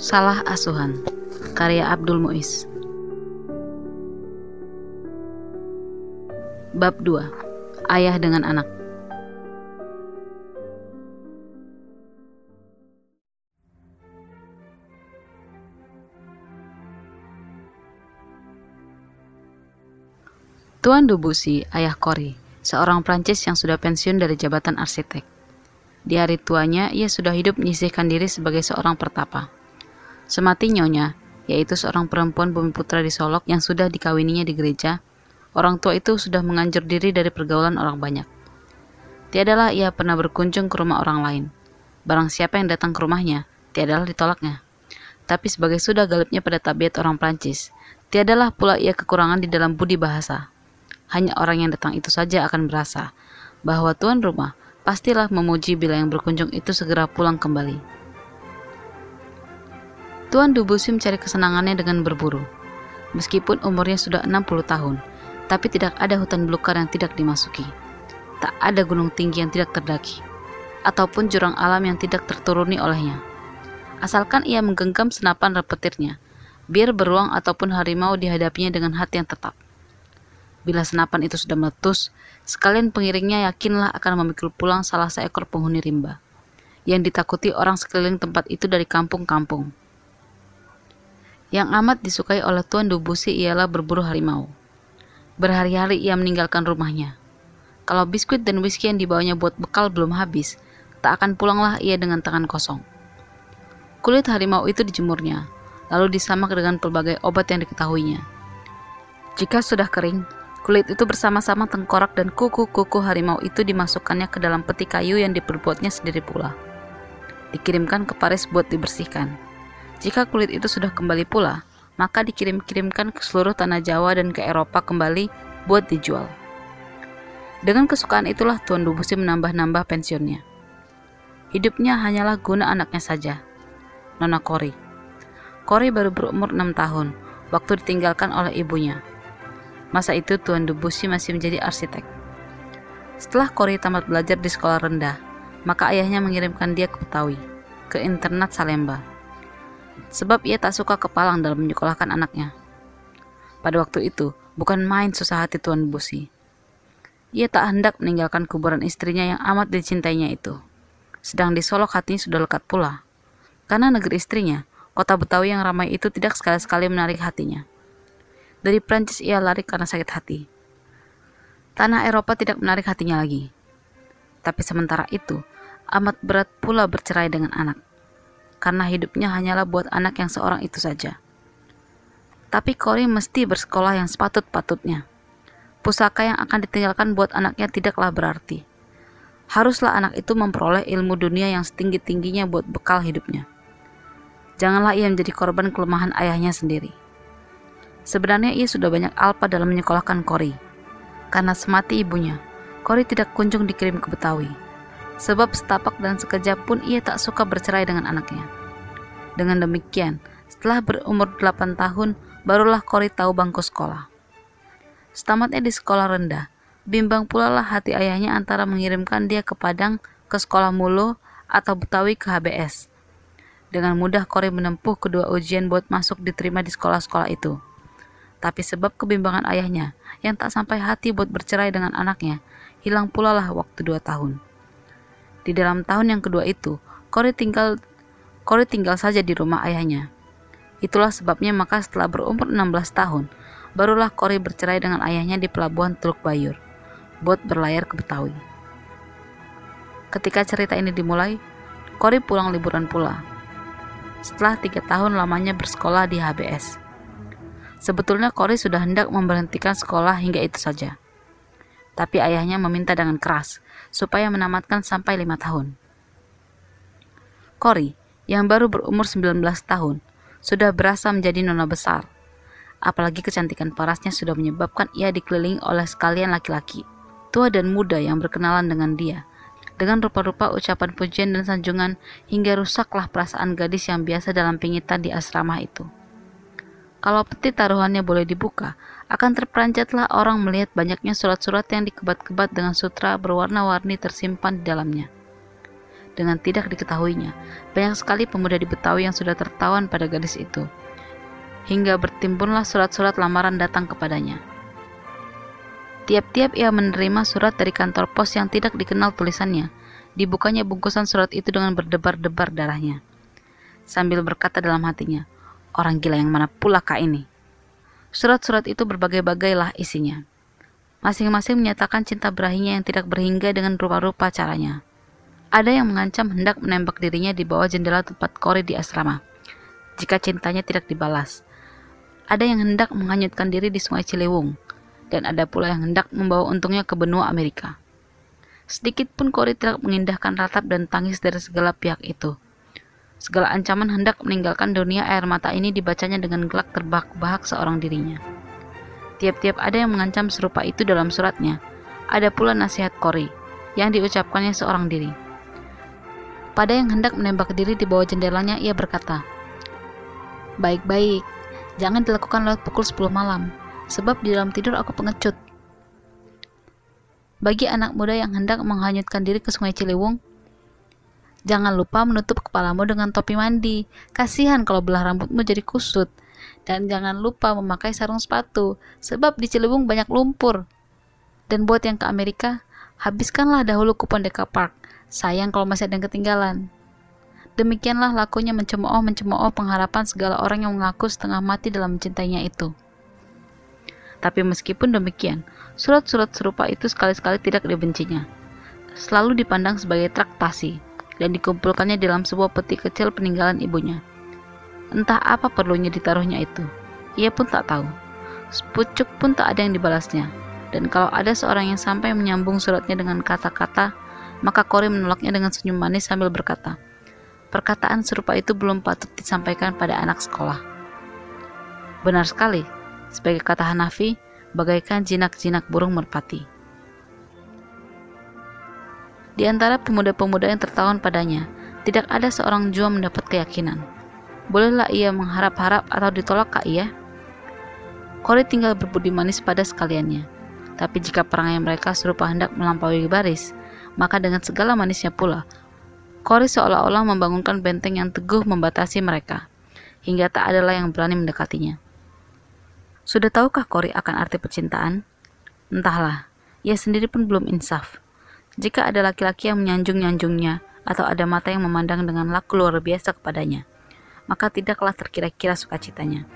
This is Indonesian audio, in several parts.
Salah Asuhan Karya Abdul Muiz Bab 2 Ayah dengan Anak Tuan Dubusi, ayah Cory, seorang Prancis yang sudah pensiun dari jabatan arsitek. Di hari tuanya, ia sudah hidup menyisihkan diri sebagai seorang pertapa. Semati nyonya, yaitu seorang perempuan bumi putra di Solok yang sudah dikawininya di gereja, orang tua itu sudah menganjur diri dari pergaulan orang banyak. Tiadalah ia pernah berkunjung ke rumah orang lain. Barang siapa yang datang ke rumahnya, tiadalah ditolaknya. Tapi sebagai sudah galipnya pada tabiat orang Prancis, tiadalah pula ia kekurangan di dalam budi bahasa. Hanya orang yang datang itu saja akan berasa bahwa tuan rumah pastilah memuji bila yang berkunjung itu segera pulang kembali. Tuan Dubusi mencari kesenangannya dengan berburu. Meskipun umurnya sudah 60 tahun, tapi tidak ada hutan belukar yang tidak dimasuki. Tak ada gunung tinggi yang tidak terdaki, ataupun jurang alam yang tidak terturuni olehnya. Asalkan ia menggenggam senapan repetirnya, biar beruang ataupun harimau dihadapinya dengan hati yang tetap. Bila senapan itu sudah meletus, sekalian pengiringnya yakinlah akan memikul pulang salah seekor penghuni rimba, yang ditakuti orang sekeliling tempat itu dari kampung-kampung. Yang amat disukai oleh Tuan Dubusi ialah berburu harimau. Berhari-hari ia meninggalkan rumahnya. Kalau biskuit dan whisky yang dibawanya buat bekal belum habis, tak akan pulanglah ia dengan tangan kosong. Kulit harimau itu dijemurnya, lalu disamak dengan pelbagai obat yang diketahuinya. Jika sudah kering, kulit itu bersama-sama tengkorak dan kuku-kuku harimau itu dimasukkannya ke dalam peti kayu yang diperbuatnya sendiri pula. Dikirimkan ke Paris buat dibersihkan. Jika kulit itu sudah kembali pula, maka dikirim-kirimkan ke seluruh tanah Jawa dan ke Eropa kembali buat dijual. Dengan kesukaan itulah Tuan Dubusi menambah-nambah pensiunnya. Hidupnya hanyalah guna anaknya saja, Nona Kori. Kori baru berumur 6 tahun, waktu ditinggalkan oleh ibunya. Masa itu Tuan Dubusi masih menjadi arsitek. Setelah Kori tamat belajar di sekolah rendah, maka ayahnya mengirimkan dia ke Betawi, ke internat Salemba sebab ia tak suka kepalang dalam menyekolahkan anaknya. Pada waktu itu, bukan main susah hati Tuan Busi. Ia tak hendak meninggalkan kuburan istrinya yang amat dicintainya itu. Sedang di Solok hatinya sudah lekat pula. Karena negeri istrinya, kota Betawi yang ramai itu tidak sekali-sekali menarik hatinya. Dari Prancis ia lari karena sakit hati. Tanah Eropa tidak menarik hatinya lagi. Tapi sementara itu, amat berat pula bercerai dengan anak karena hidupnya hanyalah buat anak yang seorang itu saja. Tapi Cory mesti bersekolah yang sepatut-patutnya. Pusaka yang akan ditinggalkan buat anaknya tidaklah berarti. Haruslah anak itu memperoleh ilmu dunia yang setinggi-tingginya buat bekal hidupnya. Janganlah ia menjadi korban kelemahan ayahnya sendiri. Sebenarnya ia sudah banyak alpa dalam menyekolahkan Cory. Karena semati ibunya, Cory tidak kunjung dikirim ke Betawi sebab setapak dan sekejap pun ia tak suka bercerai dengan anaknya. Dengan demikian, setelah berumur 8 tahun, barulah Kori tahu bangku sekolah. Setamatnya di sekolah rendah, bimbang pula lah hati ayahnya antara mengirimkan dia ke Padang, ke sekolah mulu, atau Betawi ke HBS. Dengan mudah Kori menempuh kedua ujian buat masuk diterima di sekolah-sekolah itu. Tapi sebab kebimbangan ayahnya, yang tak sampai hati buat bercerai dengan anaknya, hilang pula lah waktu dua tahun. Di dalam tahun yang kedua itu, Kori tinggal Kori tinggal saja di rumah ayahnya. Itulah sebabnya maka setelah berumur 16 tahun, barulah Kori bercerai dengan ayahnya di pelabuhan Teluk Bayur, buat berlayar ke Betawi. Ketika cerita ini dimulai, Kori pulang liburan pula. Setelah tiga tahun lamanya bersekolah di HBS. Sebetulnya Kori sudah hendak memberhentikan sekolah hingga itu saja. Tapi ayahnya meminta dengan keras supaya menamatkan sampai lima tahun. Cory, yang baru berumur 19 tahun, sudah berasa menjadi nona besar. Apalagi kecantikan parasnya sudah menyebabkan ia dikelilingi oleh sekalian laki-laki, tua dan muda yang berkenalan dengan dia. Dengan rupa-rupa ucapan pujian dan sanjungan hingga rusaklah perasaan gadis yang biasa dalam pingitan di asrama itu. Kalau peti taruhannya boleh dibuka, akan terperanjatlah orang melihat banyaknya surat-surat yang dikebat-kebat dengan sutra berwarna-warni tersimpan di dalamnya. dengan tidak diketahuinya. Banyak sekali pemuda di Betawi yang sudah tertawan pada gadis itu. Hingga bertimbunlah surat-surat lamaran datang kepadanya. Tiap-tiap ia menerima surat dari kantor pos yang tidak dikenal tulisannya, dibukanya bungkusan surat itu dengan berdebar-debar darahnya. Sambil berkata dalam hatinya, orang gila yang mana pula kak ini? Surat-surat itu berbagai-bagailah isinya. Masing-masing menyatakan cinta berahinya yang tidak berhingga dengan rupa-rupa caranya. Ada yang mengancam hendak menembak dirinya di bawah jendela tempat Kori di asrama, jika cintanya tidak dibalas. Ada yang hendak menghanyutkan diri di sungai Ciliwung, dan ada pula yang hendak membawa untungnya ke benua Amerika. Sedikit pun Kori tidak mengindahkan ratap dan tangis dari segala pihak itu. Segala ancaman hendak meninggalkan dunia air mata ini dibacanya dengan gelak terbahak-bahak seorang dirinya. Tiap-tiap ada yang mengancam serupa itu dalam suratnya. Ada pula nasihat Kori yang diucapkannya seorang diri. Pada yang hendak menembak diri di bawah jendelanya, ia berkata, Baik-baik, jangan dilakukan lewat pukul 10 malam, sebab di dalam tidur aku pengecut. Bagi anak muda yang hendak menghanyutkan diri ke sungai Ciliwung, jangan lupa menutup kepalamu dengan topi mandi. Kasihan kalau belah rambutmu jadi kusut. Dan jangan lupa memakai sarung sepatu, sebab di Ciliwung banyak lumpur. Dan buat yang ke Amerika, habiskanlah dahulu kupon Deka Park. Sayang kalau masih ada yang ketinggalan. Demikianlah lakunya mencemooh-mencemooh pengharapan segala orang yang mengaku setengah mati dalam mencintainya itu. Tapi meskipun demikian, surat-surat serupa itu sekali-sekali tidak dibencinya. Selalu dipandang sebagai traktasi dan dikumpulkannya dalam sebuah peti kecil peninggalan ibunya. Entah apa perlunya ditaruhnya itu. Ia pun tak tahu. Sepucuk pun tak ada yang dibalasnya. Dan kalau ada seorang yang sampai menyambung suratnya dengan kata-kata, maka Kori menolaknya dengan senyum manis sambil berkata, perkataan serupa itu belum patut disampaikan pada anak sekolah. Benar sekali, sebagai kata Hanafi, bagaikan jinak-jinak burung merpati. Di antara pemuda-pemuda yang tertawan padanya, tidak ada seorang jua mendapat keyakinan. Bolehlah ia mengharap-harap atau ditolak kak ia? Kori tinggal berbudi manis pada sekaliannya. Tapi jika perangai mereka serupa hendak melampaui baris, maka dengan segala manisnya pula, Kori seolah-olah membangunkan benteng yang teguh membatasi mereka, hingga tak adalah yang berani mendekatinya. Sudah tahukah Kori akan arti percintaan? Entahlah, ia sendiri pun belum insaf. Jika ada laki-laki yang menyanjung-nyanjungnya, atau ada mata yang memandang dengan laku luar biasa kepadanya, maka tidaklah terkira-kira sukacitanya.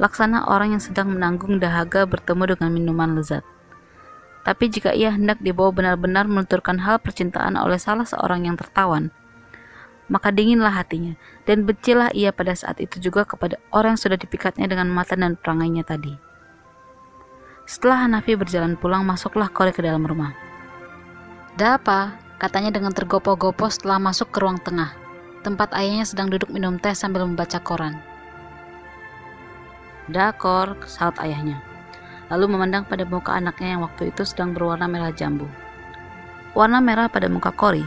Laksana orang yang sedang menanggung dahaga bertemu dengan minuman lezat. Tapi jika ia hendak dibawa benar-benar menuturkan hal percintaan oleh salah seorang yang tertawan, maka dinginlah hatinya, dan bencilah ia pada saat itu juga kepada orang yang sudah dipikatnya dengan mata dan perangainya tadi. Setelah Hanafi berjalan pulang, masuklah Kore ke dalam rumah. Dah apa? Katanya dengan tergopoh-gopoh setelah masuk ke ruang tengah tempat ayahnya sedang duduk minum teh sambil membaca koran. Dakor, saut ayahnya. Lalu memandang pada muka anaknya yang waktu itu sedang berwarna merah jambu. Warna merah pada muka Kori,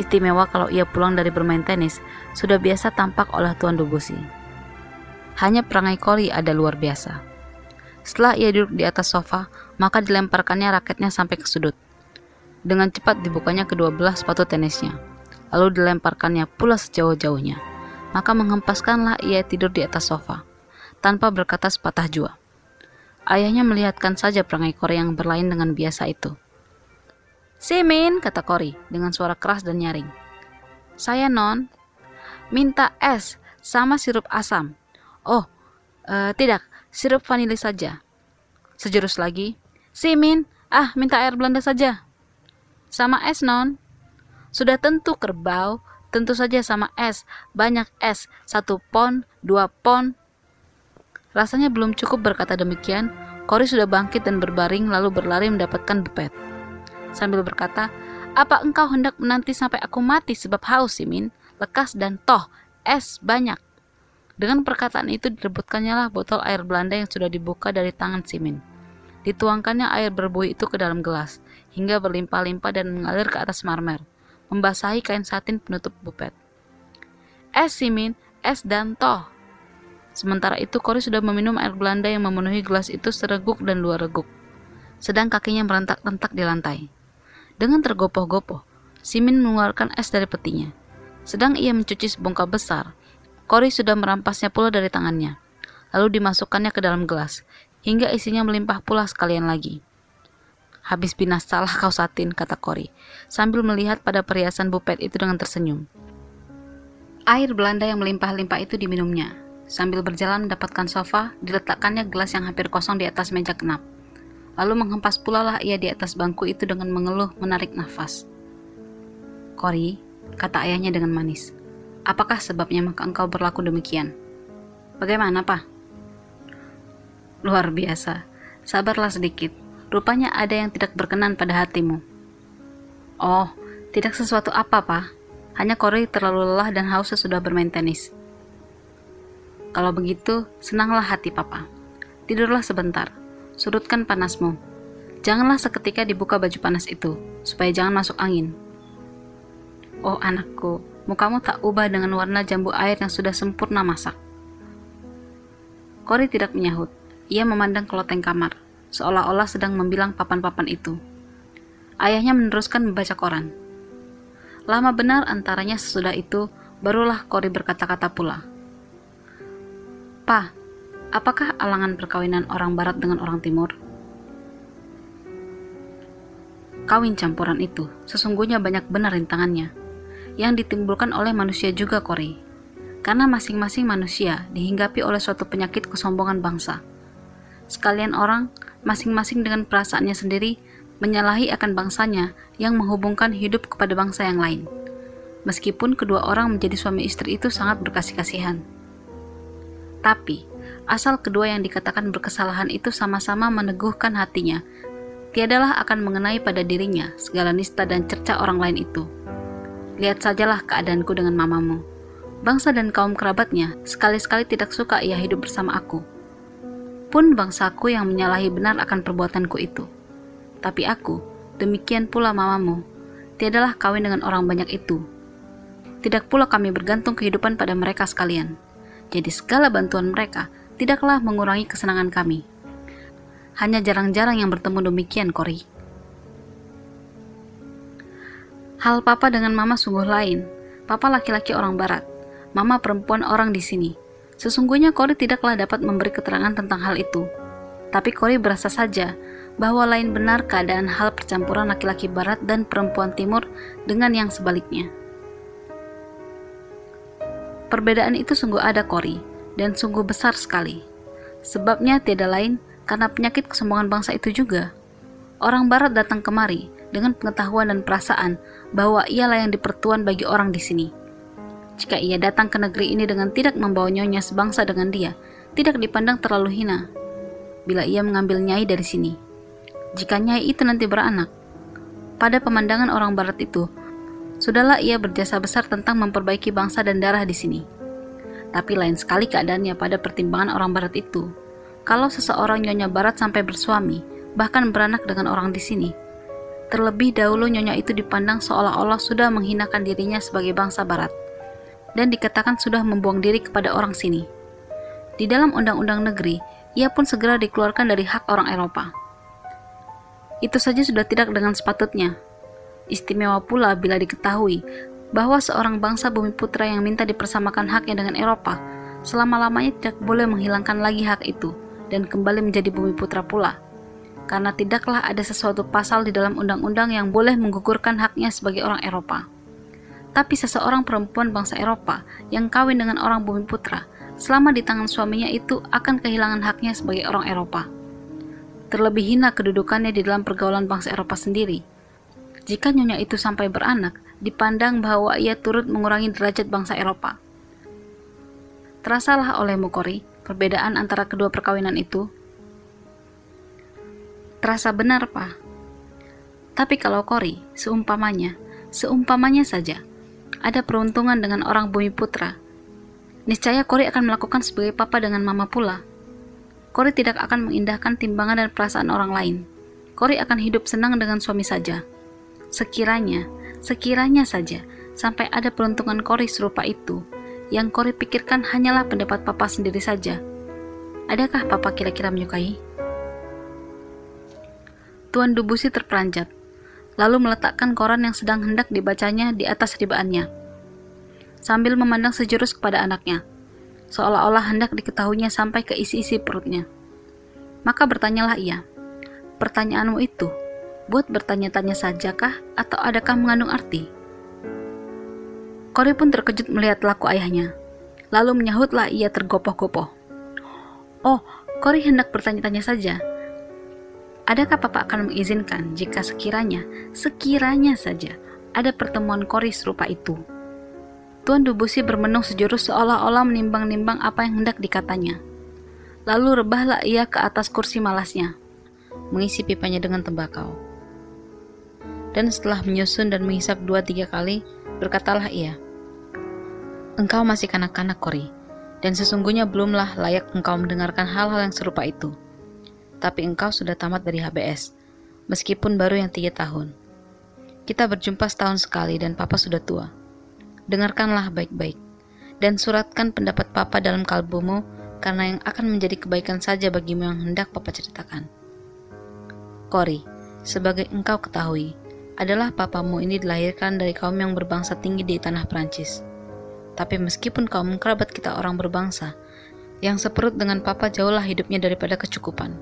istimewa kalau ia pulang dari bermain tenis, sudah biasa tampak oleh Tuan Dubusi. Hanya perangai Kori ada luar biasa. Setelah ia duduk di atas sofa, maka dilemparkannya raketnya sampai ke sudut. Dengan cepat dibukanya kedua belah sepatu tenisnya lalu dilemparkannya pula sejauh-jauhnya. Maka menghempaskanlah ia tidur di atas sofa, tanpa berkata sepatah jua. Ayahnya melihatkan saja perangai Kori yang berlain dengan biasa itu. Simin, kata Kori dengan suara keras dan nyaring. Saya non, minta es sama sirup asam. Oh, uh, tidak, sirup vanili saja. Sejurus lagi, Simin, ah minta air Belanda saja. Sama es non. Sudah tentu kerbau, tentu saja sama es, banyak es, satu pon, dua pon. Rasanya belum cukup berkata demikian, Kori sudah bangkit dan berbaring lalu berlari mendapatkan bepet. Sambil berkata, apa engkau hendak menanti sampai aku mati sebab haus, Simin? Lekas dan toh, es banyak. Dengan perkataan itu direbutkannya lah botol air Belanda yang sudah dibuka dari tangan Simin. Dituangkannya air berbuih itu ke dalam gelas, hingga berlimpah-limpah dan mengalir ke atas marmer membasahi kain satin penutup bupet. Es simin, es dan toh. Sementara itu Kori sudah meminum air Belanda yang memenuhi gelas itu sereguk dan dua reguk. Sedang kakinya merentak-rentak di lantai. Dengan tergopoh-gopoh, Simin mengeluarkan es dari petinya. Sedang ia mencuci sebongkah besar, Cory sudah merampasnya pula dari tangannya, lalu dimasukkannya ke dalam gelas, hingga isinya melimpah pula sekalian lagi. Habis binas salah kau satin, kata Cory, sambil melihat pada perhiasan bupet itu dengan tersenyum. Air Belanda yang melimpah-limpah itu diminumnya. Sambil berjalan mendapatkan sofa, diletakkannya gelas yang hampir kosong di atas meja kenap. Lalu menghempas pula lah ia di atas bangku itu dengan mengeluh menarik nafas. Kori, kata ayahnya dengan manis, apakah sebabnya maka engkau berlaku demikian? Bagaimana, Pak? Luar biasa. Sabarlah sedikit. Rupanya ada yang tidak berkenan pada hatimu. Oh, tidak sesuatu apa, Pak. Hanya Kori terlalu lelah dan haus sesudah bermain tenis. Kalau begitu, senanglah hati Papa. Tidurlah sebentar surutkan panasmu. Janganlah seketika dibuka baju panas itu, supaya jangan masuk angin. Oh anakku, mukamu tak ubah dengan warna jambu air yang sudah sempurna masak. Kori tidak menyahut. Ia memandang ke loteng kamar, seolah-olah sedang membilang papan-papan itu. Ayahnya meneruskan membaca koran. Lama benar antaranya sesudah itu, barulah Kori berkata-kata pula. Pa, Apakah alangan perkawinan orang barat dengan orang timur? Kawin campuran itu sesungguhnya banyak benar rintangannya yang ditimbulkan oleh manusia juga Kori. Karena masing-masing manusia dihinggapi oleh suatu penyakit kesombongan bangsa. Sekalian orang, masing-masing dengan perasaannya sendiri, menyalahi akan bangsanya yang menghubungkan hidup kepada bangsa yang lain. Meskipun kedua orang menjadi suami istri itu sangat berkasih-kasihan. Tapi, asal kedua yang dikatakan berkesalahan itu sama-sama meneguhkan hatinya, tiadalah akan mengenai pada dirinya segala nista dan cerca orang lain itu. Lihat sajalah keadaanku dengan mamamu. Bangsa dan kaum kerabatnya sekali-sekali tidak suka ia hidup bersama aku. Pun bangsaku yang menyalahi benar akan perbuatanku itu. Tapi aku, demikian pula mamamu, tiadalah kawin dengan orang banyak itu. Tidak pula kami bergantung kehidupan pada mereka sekalian. Jadi segala bantuan mereka tidaklah mengurangi kesenangan kami. Hanya jarang-jarang yang bertemu demikian, Kori. Hal papa dengan mama sungguh lain. Papa laki-laki orang barat, mama perempuan orang di sini. Sesungguhnya Kori tidaklah dapat memberi keterangan tentang hal itu. Tapi Kori berasa saja bahwa lain benar keadaan hal percampuran laki-laki barat dan perempuan timur dengan yang sebaliknya. Perbedaan itu sungguh ada Kori, dan sungguh besar sekali. Sebabnya tiada lain karena penyakit kesombongan bangsa itu juga. Orang barat datang kemari dengan pengetahuan dan perasaan bahwa ialah yang dipertuan bagi orang di sini. Jika ia datang ke negeri ini dengan tidak membawa nyonya sebangsa dengan dia, tidak dipandang terlalu hina. Bila ia mengambil nyai dari sini, jika nyai itu nanti beranak, pada pemandangan orang barat itu, sudahlah ia berjasa besar tentang memperbaiki bangsa dan darah di sini. Tapi lain sekali keadaannya pada pertimbangan orang barat itu. Kalau seseorang nyonya barat sampai bersuami, bahkan beranak dengan orang di sini, terlebih dahulu nyonya itu dipandang seolah-olah sudah menghinakan dirinya sebagai bangsa barat, dan dikatakan sudah membuang diri kepada orang sini. Di dalam undang-undang negeri, ia pun segera dikeluarkan dari hak orang Eropa. Itu saja sudah tidak dengan sepatutnya. Istimewa pula bila diketahui bahwa seorang bangsa bumi putra yang minta dipersamakan haknya dengan Eropa selama-lamanya tidak boleh menghilangkan lagi hak itu dan kembali menjadi bumi putra pula. Karena tidaklah ada sesuatu pasal di dalam undang-undang yang boleh menggugurkan haknya sebagai orang Eropa. Tapi seseorang perempuan bangsa Eropa yang kawin dengan orang bumi putra selama di tangan suaminya itu akan kehilangan haknya sebagai orang Eropa. Terlebih hina kedudukannya di dalam pergaulan bangsa Eropa sendiri. Jika nyonya itu sampai beranak, dipandang bahwa ia turut mengurangi derajat bangsa Eropa. Terasalah oleh Mukori perbedaan antara kedua perkawinan itu. Terasa benar, Pak. Tapi kalau Kori, seumpamanya, seumpamanya saja, ada peruntungan dengan orang bumi putra, niscaya Kori akan melakukan sebagai papa dengan mama pula. Kori tidak akan mengindahkan timbangan dan perasaan orang lain. Kori akan hidup senang dengan suami saja. Sekiranya Sekiranya saja sampai ada peruntungan Kori serupa itu, yang Kori pikirkan hanyalah pendapat papa sendiri saja. Adakah papa kira-kira menyukai? Tuan Dubusi terperanjat. Lalu meletakkan koran yang sedang hendak dibacanya di atas ribaannya. Sambil memandang sejurus kepada anaknya, seolah-olah hendak diketahuinya sampai ke isi-isi perutnya. Maka bertanyalah ia, pertanyaanmu itu, buat bertanya-tanya sajakah atau adakah mengandung arti? Kori pun terkejut melihat laku ayahnya. Lalu menyahutlah ia tergopoh-gopoh. Oh, Kori hendak bertanya-tanya saja. Adakah papa akan mengizinkan jika sekiranya, sekiranya saja, ada pertemuan Kori serupa itu? Tuan Dubusi bermenung sejurus seolah-olah menimbang-nimbang apa yang hendak dikatanya. Lalu rebahlah ia ke atas kursi malasnya, mengisi pipanya dengan tembakau. Dan setelah menyusun dan menghisap dua tiga kali, berkatalah ia, Engkau masih kanak-kanak, Kori, dan sesungguhnya belumlah layak engkau mendengarkan hal-hal yang serupa itu. Tapi engkau sudah tamat dari HBS, meskipun baru yang tiga tahun. Kita berjumpa setahun sekali dan papa sudah tua. Dengarkanlah baik-baik, dan suratkan pendapat papa dalam kalbumu karena yang akan menjadi kebaikan saja bagimu yang hendak papa ceritakan. Kori, sebagai engkau ketahui, adalah papamu ini dilahirkan dari kaum yang berbangsa tinggi di tanah Prancis tapi meskipun kaum kerabat kita orang berbangsa, yang seperut dengan papa jauhlah hidupnya daripada kecukupan.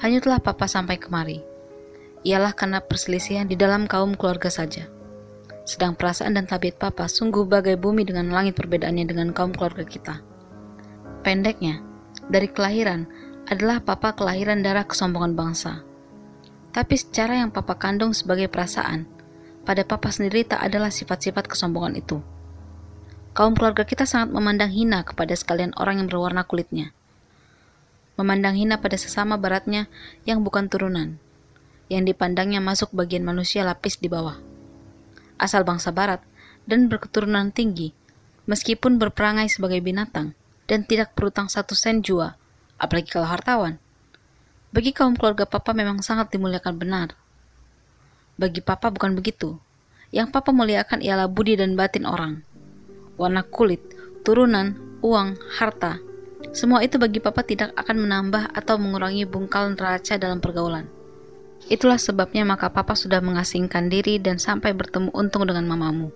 Hanyutlah papa sampai kemari. Ialah karena perselisihan di dalam kaum keluarga saja. Sedang perasaan dan tabiat papa sungguh bagai bumi dengan langit perbedaannya dengan kaum keluarga kita. Pendeknya, dari kelahiran adalah papa kelahiran darah kesombongan bangsa. Tapi secara yang papa kandung sebagai perasaan, pada papa sendiri tak adalah sifat-sifat kesombongan itu kaum keluarga kita sangat memandang hina kepada sekalian orang yang berwarna kulitnya. Memandang hina pada sesama baratnya yang bukan turunan, yang dipandangnya masuk bagian manusia lapis di bawah. Asal bangsa barat dan berketurunan tinggi, meskipun berperangai sebagai binatang dan tidak berutang satu sen jua, apalagi kalau hartawan. Bagi kaum keluarga papa memang sangat dimuliakan benar. Bagi papa bukan begitu. Yang papa muliakan ialah budi dan batin orang warna kulit, turunan, uang, harta. Semua itu bagi papa tidak akan menambah atau mengurangi bungkal neraca dalam pergaulan. Itulah sebabnya maka papa sudah mengasingkan diri dan sampai bertemu untung dengan mamamu.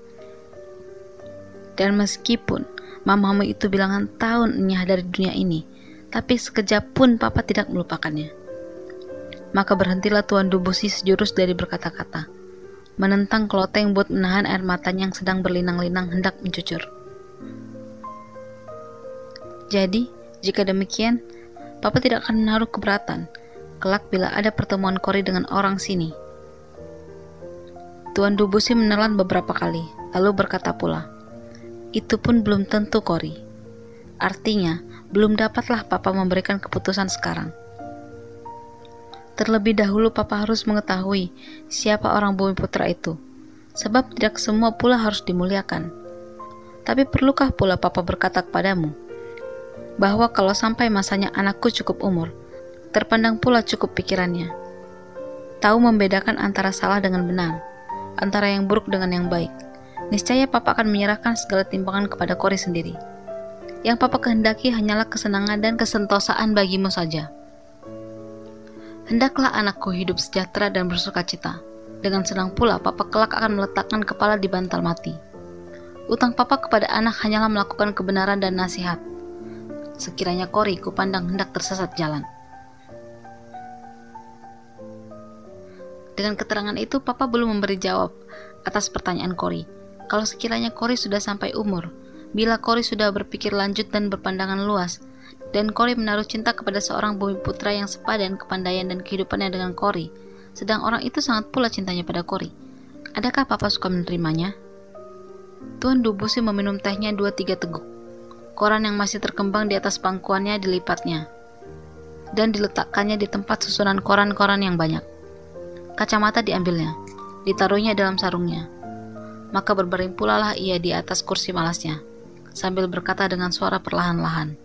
Dan meskipun mamamu itu bilangan tahun enyah dari dunia ini, tapi sekejap pun papa tidak melupakannya. Maka berhentilah Tuan Dubusi sejurus dari berkata-kata menentang keloteng buat menahan air matanya yang sedang berlinang-linang hendak mencucur. Jadi, jika demikian, Papa tidak akan menaruh keberatan kelak bila ada pertemuan Kori dengan orang sini. Tuan Dubusi menelan beberapa kali, lalu berkata pula, itu pun belum tentu Kori. Artinya, belum dapatlah Papa memberikan keputusan sekarang. Terlebih dahulu Papa harus mengetahui siapa orang Bumi Putra itu, sebab tidak semua pula harus dimuliakan. Tapi perlukah pula Papa berkata kepadamu bahwa kalau sampai masanya anakku cukup umur, terpandang pula cukup pikirannya. Tahu membedakan antara salah dengan benar, antara yang buruk dengan yang baik. Niscaya Papa akan menyerahkan segala timbangan kepada Kori sendiri. Yang Papa kehendaki hanyalah kesenangan dan kesentosaan bagimu saja. Hendaklah anakku hidup sejahtera dan bersuka cita. Dengan senang pula papa kelak akan meletakkan kepala di bantal mati. Utang papa kepada anak hanyalah melakukan kebenaran dan nasihat. Sekiranya Kori kupandang hendak tersesat jalan. Dengan keterangan itu, Papa belum memberi jawab atas pertanyaan Kori. Kalau sekiranya Kori sudah sampai umur, bila Kori sudah berpikir lanjut dan berpandangan luas, dan Kori menaruh cinta kepada seorang bumi putra yang sepadan kepandaian dan kehidupannya dengan Kori, sedang orang itu sangat pula cintanya pada Kori. Adakah papa suka menerimanya? Tuan Dubusi meminum tehnya dua tiga teguk. Koran yang masih terkembang di atas pangkuannya dilipatnya dan diletakkannya di tempat susunan koran-koran yang banyak. Kacamata diambilnya, ditaruhnya dalam sarungnya. Maka berbaring pula lah ia di atas kursi malasnya, sambil berkata dengan suara perlahan-lahan.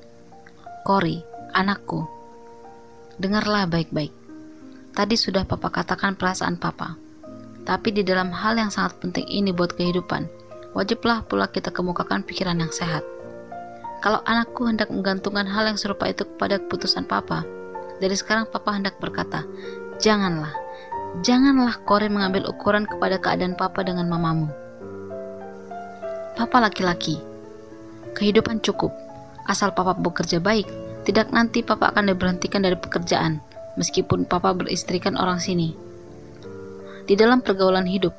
Kori, anakku, dengarlah baik-baik. Tadi sudah papa katakan perasaan papa. Tapi di dalam hal yang sangat penting ini buat kehidupan, wajiblah pula kita kemukakan pikiran yang sehat. Kalau anakku hendak menggantungkan hal yang serupa itu kepada keputusan papa, dari sekarang papa hendak berkata, janganlah, Janganlah Kore mengambil ukuran kepada keadaan papa dengan mamamu. Papa laki-laki. Kehidupan cukup. Asal papa bekerja baik, tidak nanti papa akan diberhentikan dari pekerjaan, meskipun papa beristrikan orang sini. Di dalam pergaulan hidup,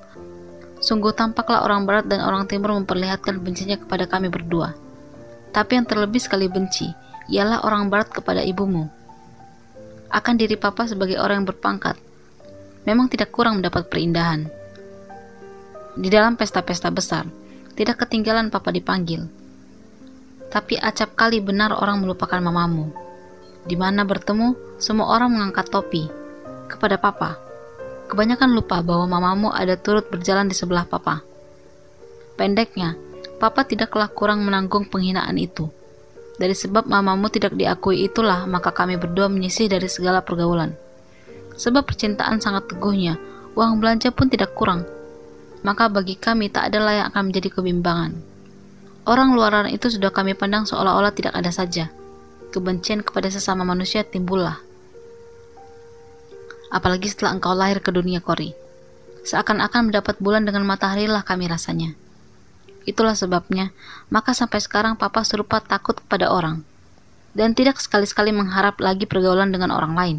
sungguh tampaklah orang barat dan orang timur memperlihatkan bencinya kepada kami berdua. Tapi yang terlebih sekali benci, ialah orang barat kepada ibumu. Akan diri papa sebagai orang yang berpangkat, memang tidak kurang mendapat perindahan. Di dalam pesta-pesta besar, tidak ketinggalan papa dipanggil. Tapi acap kali benar orang melupakan mamamu. Di mana bertemu, semua orang mengangkat topi kepada papa. Kebanyakan lupa bahwa mamamu ada turut berjalan di sebelah papa. Pendeknya, papa tidaklah kurang menanggung penghinaan itu. Dari sebab mamamu tidak diakui itulah, maka kami berdua menyisih dari segala pergaulan sebab percintaan sangat teguhnya, uang belanja pun tidak kurang. Maka bagi kami tak adalah yang akan menjadi kebimbangan. Orang luaran itu sudah kami pandang seolah-olah tidak ada saja. Kebencian kepada sesama manusia timbullah. Apalagi setelah engkau lahir ke dunia kori. Seakan-akan mendapat bulan dengan matahari lah kami rasanya. Itulah sebabnya, maka sampai sekarang papa serupa takut kepada orang. Dan tidak sekali-sekali mengharap lagi pergaulan dengan orang lain.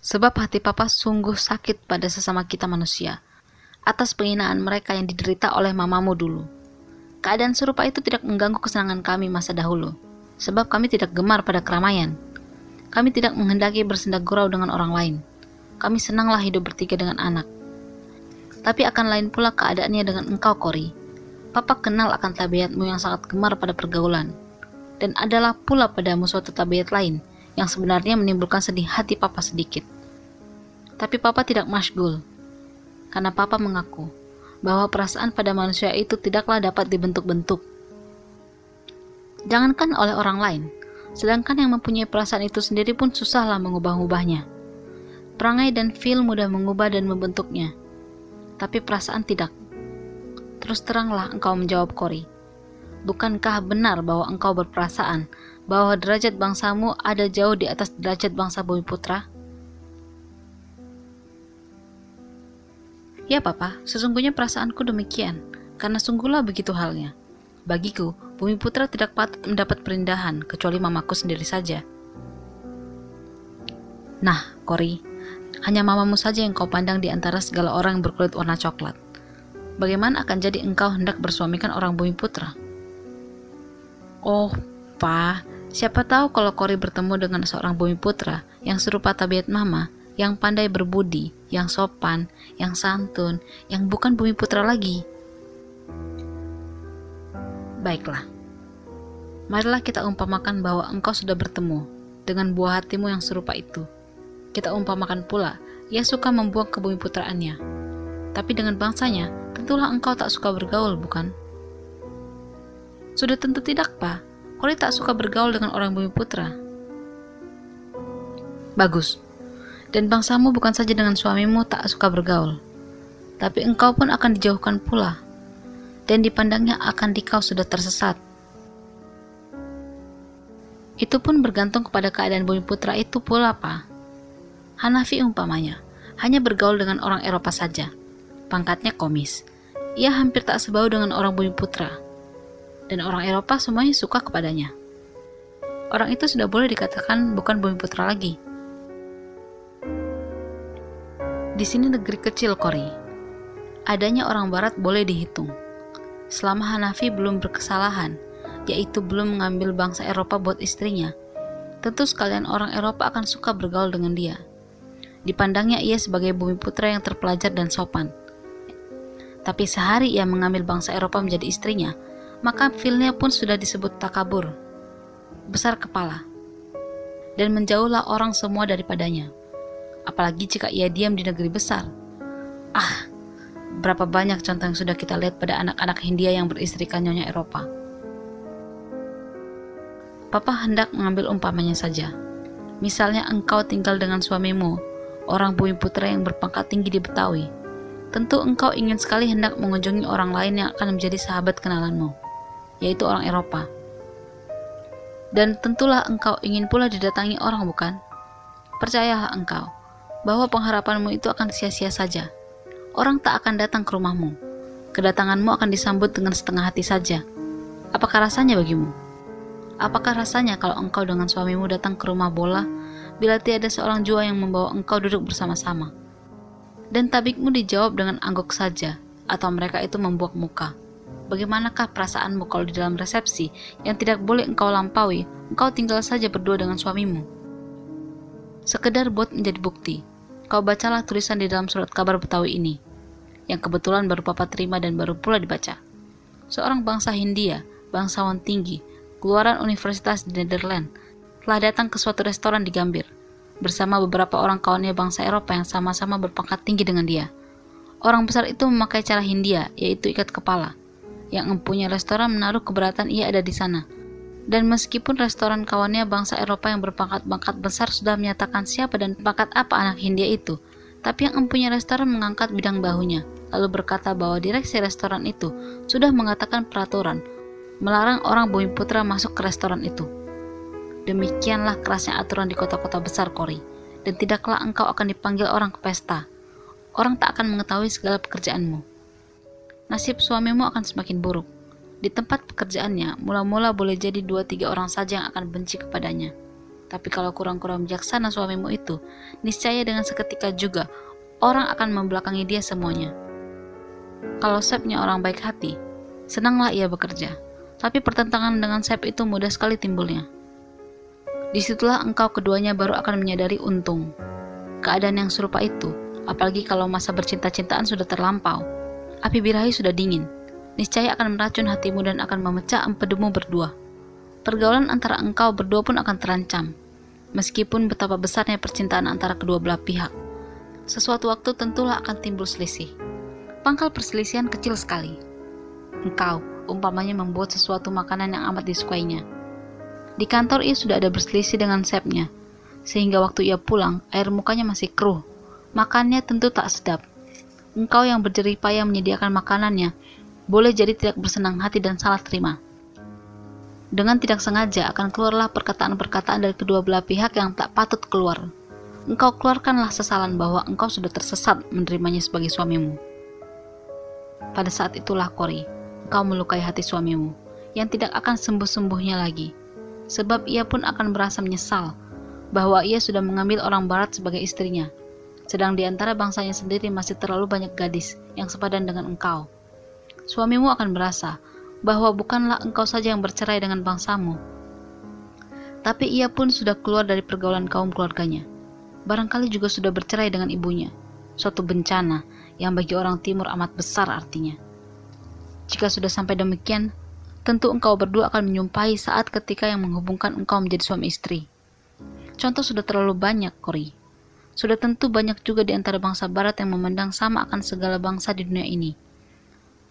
Sebab hati papa sungguh sakit pada sesama kita manusia atas penghinaan mereka yang diderita oleh mamamu dulu. Keadaan serupa itu tidak mengganggu kesenangan kami masa dahulu, sebab kami tidak gemar pada keramaian. Kami tidak menghendaki bersenda gurau dengan orang lain. Kami senanglah hidup bertiga dengan anak. Tapi akan lain pula keadaannya dengan engkau, Kori. Papa kenal akan tabiatmu yang sangat gemar pada pergaulan. Dan adalah pula padamu suatu tabiat lain yang sebenarnya menimbulkan sedih hati papa sedikit. Tapi papa tidak masgul, karena papa mengaku bahwa perasaan pada manusia itu tidaklah dapat dibentuk-bentuk. Jangankan oleh orang lain, sedangkan yang mempunyai perasaan itu sendiri pun susahlah mengubah-ubahnya. Perangai dan feel mudah mengubah dan membentuknya, tapi perasaan tidak. Terus teranglah engkau menjawab Kori. Bukankah benar bahwa engkau berperasaan bahwa derajat bangsamu ada jauh di atas derajat bangsa Bumi Putra? Ya papa, sesungguhnya perasaanku demikian, karena sungguhlah begitu halnya. Bagiku, Bumi Putra tidak patut mendapat perindahan, kecuali mamaku sendiri saja. Nah, Kori, hanya mamamu saja yang kau pandang di antara segala orang yang berkulit warna coklat. Bagaimana akan jadi engkau hendak bersuamikan orang Bumi Putra? Oh, Pa, Siapa tahu kalau Kori bertemu dengan seorang bumi putra yang serupa tabiat mama, yang pandai berbudi, yang sopan, yang santun, yang bukan bumi putra lagi. Baiklah, marilah kita umpamakan bahwa engkau sudah bertemu dengan buah hatimu yang serupa itu. Kita umpamakan pula, ia suka membuang ke bumi putraannya. Tapi dengan bangsanya, tentulah engkau tak suka bergaul, bukan? Sudah tentu tidak, Pak Koli tak suka bergaul dengan orang bumi putra. Bagus. Dan bangsamu bukan saja dengan suamimu tak suka bergaul, tapi engkau pun akan dijauhkan pula, dan dipandangnya akan dikau sudah tersesat. Itu pun bergantung kepada keadaan bumi putra itu pula, Pak. Hanafi umpamanya, hanya bergaul dengan orang Eropa saja. Pangkatnya komis. Ia hampir tak sebau dengan orang bumi putra dan orang Eropa semuanya suka kepadanya. Orang itu sudah boleh dikatakan bukan bumi putra lagi. Di sini negeri kecil Kori. Adanya orang barat boleh dihitung. Selama Hanafi belum berkesalahan, yaitu belum mengambil bangsa Eropa buat istrinya, tentu sekalian orang Eropa akan suka bergaul dengan dia. Dipandangnya ia sebagai bumi putra yang terpelajar dan sopan. Tapi sehari ia mengambil bangsa Eropa menjadi istrinya, maka filnya pun sudah disebut takabur, besar kepala, dan menjauhlah orang semua daripadanya. Apalagi jika ia diam di negeri besar. Ah, berapa banyak contoh yang sudah kita lihat pada anak-anak Hindia yang beristrikan nyonya Eropa. Papa hendak mengambil umpamanya saja. Misalnya engkau tinggal dengan suamimu, orang bumi putra yang berpangkat tinggi di Betawi. Tentu engkau ingin sekali hendak mengunjungi orang lain yang akan menjadi sahabat kenalanmu yaitu orang Eropa. Dan tentulah engkau ingin pula didatangi orang bukan? Percayalah engkau, bahwa pengharapanmu itu akan sia-sia saja. Orang tak akan datang ke rumahmu. Kedatanganmu akan disambut dengan setengah hati saja. Apakah rasanya bagimu? Apakah rasanya kalau engkau dengan suamimu datang ke rumah bola bila tiada seorang jua yang membawa engkau duduk bersama-sama? Dan tabikmu dijawab dengan angguk saja, atau mereka itu membuat muka. Bagaimanakah perasaanmu kalau di dalam resepsi yang tidak boleh engkau lampaui, engkau tinggal saja berdua dengan suamimu? Sekedar buat menjadi bukti, kau bacalah tulisan di dalam surat kabar Betawi ini, yang kebetulan baru papa terima dan baru pula dibaca. Seorang bangsa Hindia, bangsawan tinggi, keluaran universitas di Netherlands, telah datang ke suatu restoran di Gambir, bersama beberapa orang kawannya bangsa Eropa yang sama-sama berpangkat tinggi dengan dia. Orang besar itu memakai cara Hindia, yaitu ikat kepala. Yang empunya restoran menaruh keberatan ia ada di sana. Dan meskipun restoran kawannya bangsa Eropa yang berpangkat-pangkat besar sudah menyatakan siapa dan pangkat apa anak Hindia itu, tapi yang empunya restoran mengangkat bidang bahunya, lalu berkata bahwa direksi restoran itu sudah mengatakan peraturan melarang orang bumi putra masuk ke restoran itu. Demikianlah kerasnya aturan di kota-kota besar Kori, dan tidaklah engkau akan dipanggil orang ke pesta. Orang tak akan mengetahui segala pekerjaanmu nasib suamimu akan semakin buruk. Di tempat pekerjaannya, mula-mula boleh jadi dua tiga orang saja yang akan benci kepadanya. Tapi kalau kurang-kurang bijaksana suamimu itu, niscaya dengan seketika juga orang akan membelakangi dia semuanya. Kalau Sepnya orang baik hati, senanglah ia bekerja. Tapi pertentangan dengan Sep itu mudah sekali timbulnya. Di situlah engkau keduanya baru akan menyadari untung. Keadaan yang serupa itu, apalagi kalau masa bercinta-cintaan sudah terlampau, Api birahi sudah dingin, niscaya akan meracun hatimu dan akan memecah empedumu berdua. Pergaulan antara engkau berdua pun akan terancam, meskipun betapa besarnya percintaan antara kedua belah pihak. Sesuatu waktu tentulah akan timbul selisih. Pangkal perselisihan kecil sekali. Engkau, umpamanya membuat sesuatu makanan yang amat disukainya. Di kantor ia sudah ada berselisih dengan sepnya, sehingga waktu ia pulang, air mukanya masih keruh. Makannya tentu tak sedap, engkau yang berjerih payah menyediakan makanannya, boleh jadi tidak bersenang hati dan salah terima. Dengan tidak sengaja akan keluarlah perkataan-perkataan dari kedua belah pihak yang tak patut keluar. Engkau keluarkanlah sesalan bahwa engkau sudah tersesat menerimanya sebagai suamimu. Pada saat itulah Kori, engkau melukai hati suamimu, yang tidak akan sembuh-sembuhnya lagi. Sebab ia pun akan merasa menyesal bahwa ia sudah mengambil orang barat sebagai istrinya, sedang di antara bangsanya sendiri masih terlalu banyak gadis yang sepadan dengan engkau. Suamimu akan merasa bahwa bukanlah engkau saja yang bercerai dengan bangsamu, tapi ia pun sudah keluar dari pergaulan kaum keluarganya. Barangkali juga sudah bercerai dengan ibunya, suatu bencana yang bagi orang timur amat besar artinya. Jika sudah sampai demikian, tentu engkau berdua akan menyumpahi saat ketika yang menghubungkan engkau menjadi suami istri. Contoh sudah terlalu banyak, Kori. Sudah tentu banyak juga di antara bangsa barat yang memandang sama akan segala bangsa di dunia ini.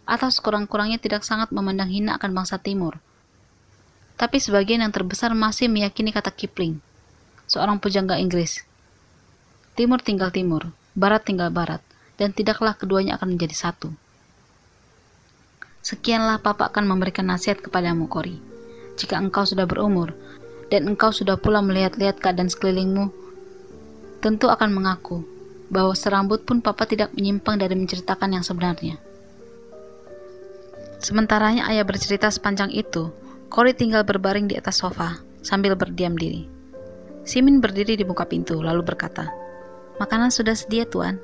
Atau sekurang-kurangnya tidak sangat memandang hina akan bangsa timur. Tapi sebagian yang terbesar masih meyakini kata Kipling, seorang pujangga Inggris. Timur tinggal timur, barat tinggal barat, dan tidaklah keduanya akan menjadi satu. Sekianlah Papa akan memberikan nasihat kepadamu, Kori. Jika engkau sudah berumur, dan engkau sudah pula melihat-lihat keadaan sekelilingmu, tentu akan mengaku bahwa serambut pun papa tidak menyimpang dari menceritakan yang sebenarnya. Sementaranya ayah bercerita sepanjang itu, Cory tinggal berbaring di atas sofa sambil berdiam diri. Simin berdiri di muka pintu lalu berkata, Makanan sudah sedia tuan.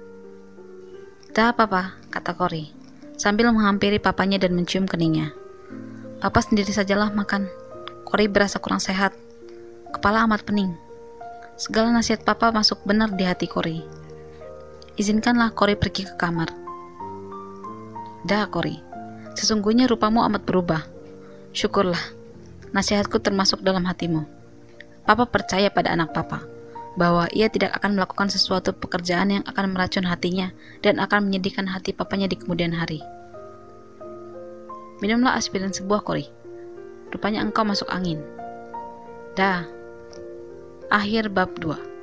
Dah papa, kata Cory, sambil menghampiri papanya dan mencium keningnya. Papa sendiri sajalah makan. Cory berasa kurang sehat. Kepala amat pening. Segala nasihat papa masuk benar di hati Kori. Izinkanlah Kori pergi ke kamar. Dah, Kori. Sesungguhnya rupamu amat berubah. Syukurlah. Nasihatku termasuk dalam hatimu. Papa percaya pada anak papa bahwa ia tidak akan melakukan sesuatu pekerjaan yang akan meracun hatinya dan akan menyedihkan hati papanya di kemudian hari. Minumlah aspirin sebuah, Kori. Rupanya engkau masuk angin. Dah, Akhir bab 2